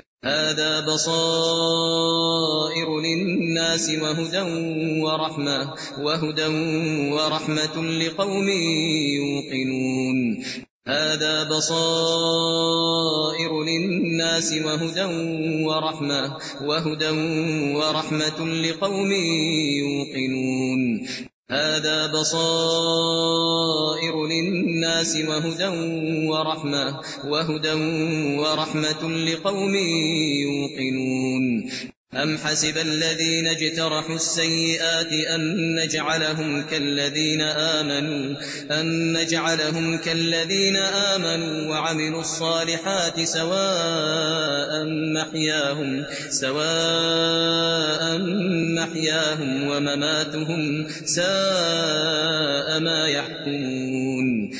Speaker 1: هذا بصائر للناس وهدى ورحمة, وهدى ورحمة لقوم يوقنون. هذا بصائر للناس وهدى ورحمة, وهدى ورحمة لقوم يوقنون. هذا بصائر للناس وهدى ورحمة, وهدى ورحمة لقوم يوقنون. أم حسب الذين اجترحوا السيئات أن نجعلهم كالذين آمنوا أن نجعلهم كالذين آمنوا وعملوا الصالحات سواء محياهم سواء محياهم ومماتهم ساء ما يحكمون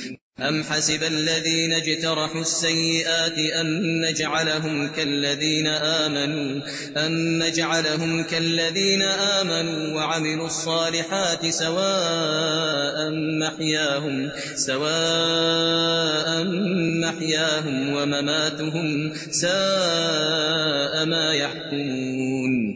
Speaker 1: أم حسب الذين اجترحوا السيئات أن نجعلهم كالذين آمنوا أن نجعلهم كالذين آمنوا وعملوا الصالحات سواء محياهم سواء محياهم ومماتهم ساء ما يحكمون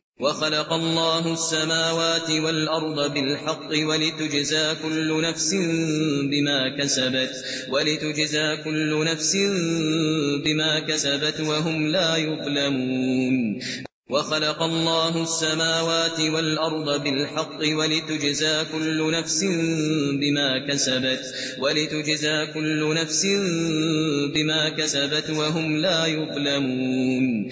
Speaker 1: وخلق الله السماوات والأرض بالحق ولتجزى كل نفس بما كسبت ولتجزى كل نفس بما كسبت وهم لا يظلمون وخلق الله السماوات والأرض بالحق ولتجزى كل نفس بما كسبت ولتجزى كل نفس بما كسبت وهم لا يظلمون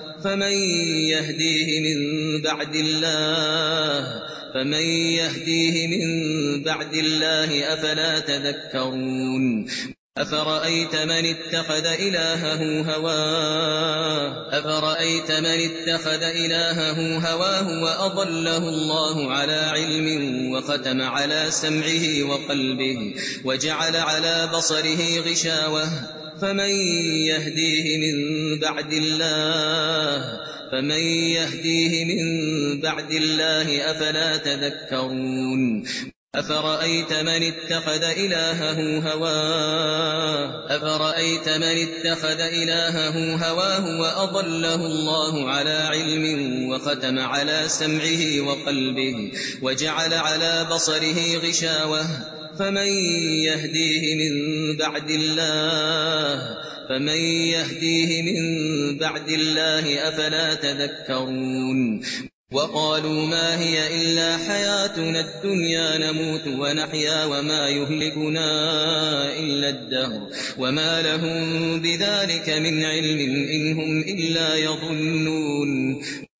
Speaker 1: فمن يهديه من بعد الله فمن يهديه من بعد الله أفلا تذكرون أفرأيت من اتخذ إلهه هواه أفرأيت من اتخذ إلهه هواه وأضله الله على علم وختم على سمعه وقلبه وجعل على بصره غشاوة فمن يهديه من بعد الله فمن يهديه من بعد الله أفلا تذكرون؟ أفرأيت من اتخذ إلهه هواه؟ أفرأيت من اتخذ إلهه هواه وأضله الله على علم وختم على سمعه وقلبه وجعل على بصره غشاوة؟ فمن يهديه من بعد الله فمن يهديه من بعد الله أفلا تذكرون وقالوا ما هي إلا حياتنا الدنيا نموت ونحيا وما يهلكنا إلا الدهر وما لهم بذلك من علم انهم إلا يظنون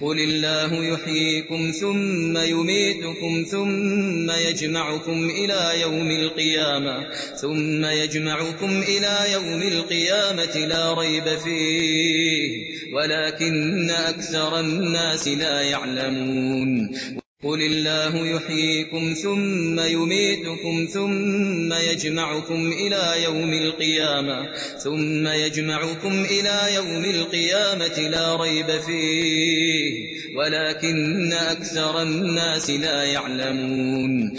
Speaker 1: قل الله يحييكم ثم يميتكم ثم يجمعكم إلى يوم القيامه ثم يجمعكم إلى يوم القيامه لا ريب فيه ولكن أكثر الناس لا يعلمون قل الله يحييكم ثم يميتكم ثم يجمعكم إلى يوم القيامه ثم يجمعكم إلى يوم القيامه لا ريب فيه ولكن أكثر الناس لا يعلمون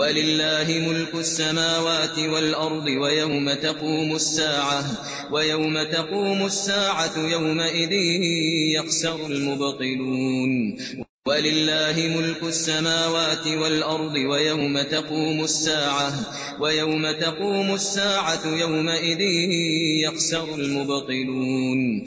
Speaker 1: ولله ملك السماوات والأرض ويوم تقوم الساعة ويوم تقوم الساعة يومئذ يخسر المبطلون ولله ملك السماوات والأرض ويوم تقوم الساعة ويوم تقوم الساعة يومئذ يخسر المبطلون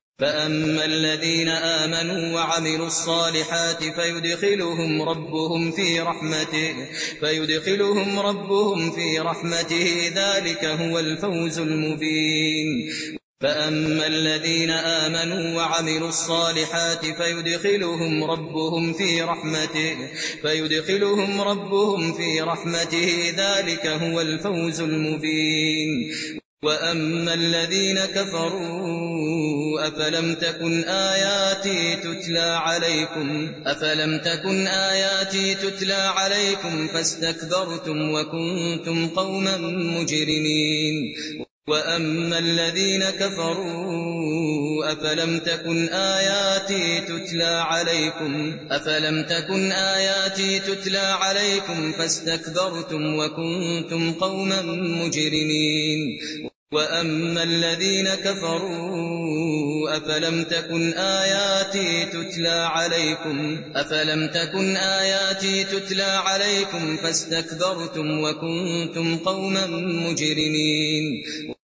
Speaker 1: فأما الذين آمنوا وعملوا الصالحات فيدخلهم ربهم في رحمته فيدخلهم ربهم في رحمته ذلك هو الفوز المبين فأما الذين آمنوا وعملوا الصالحات فيدخلهم ربهم في رحمته فيدخلهم ربهم في رحمته ذلك هو الفوز المبين وأما الذين كفروا أفلم تكن آياتي تتلى عليكم أفلم تكن آياتي تتلى عليكم فاستكبرتم وكنتم قوما مجرمين وأما الذين كفروا أفلم تكن آياتي تتلى عليكم أفلم تكن آياتي تتلى عليكم فاستكبرتم وكنتم قوما مجرمين وأما الذين كفروا أفلم تكن آياتي تتلى عليكم؟ أفلم تكن آياتي تتلى عليكم فاستكبرتم وكنتم قوما مجرمين.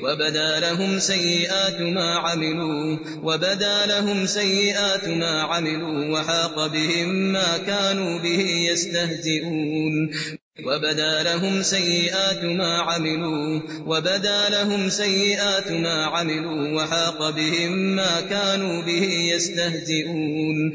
Speaker 1: وبدا لهم سيئات ما عملوا وبدا لهم سيئات ما عملوا وحاق بهم ما كانوا به يستهزئون. وبدا لهم سيئات ما عملوا وبدا لهم سيئات ما عملوا وحاق بهم ما كانوا به يستهزئون.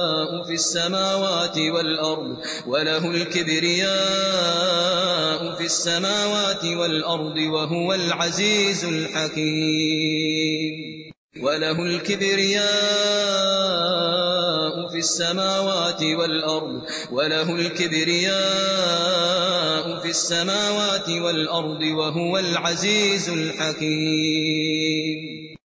Speaker 1: في السماوات والأرض وله الكبرياء في السماوات والأرض وهو العزيز الحكيم. وله الكبرياء في السماوات والأرض وله الكبرياء في السماوات والأرض وهو العزيز الحكيم.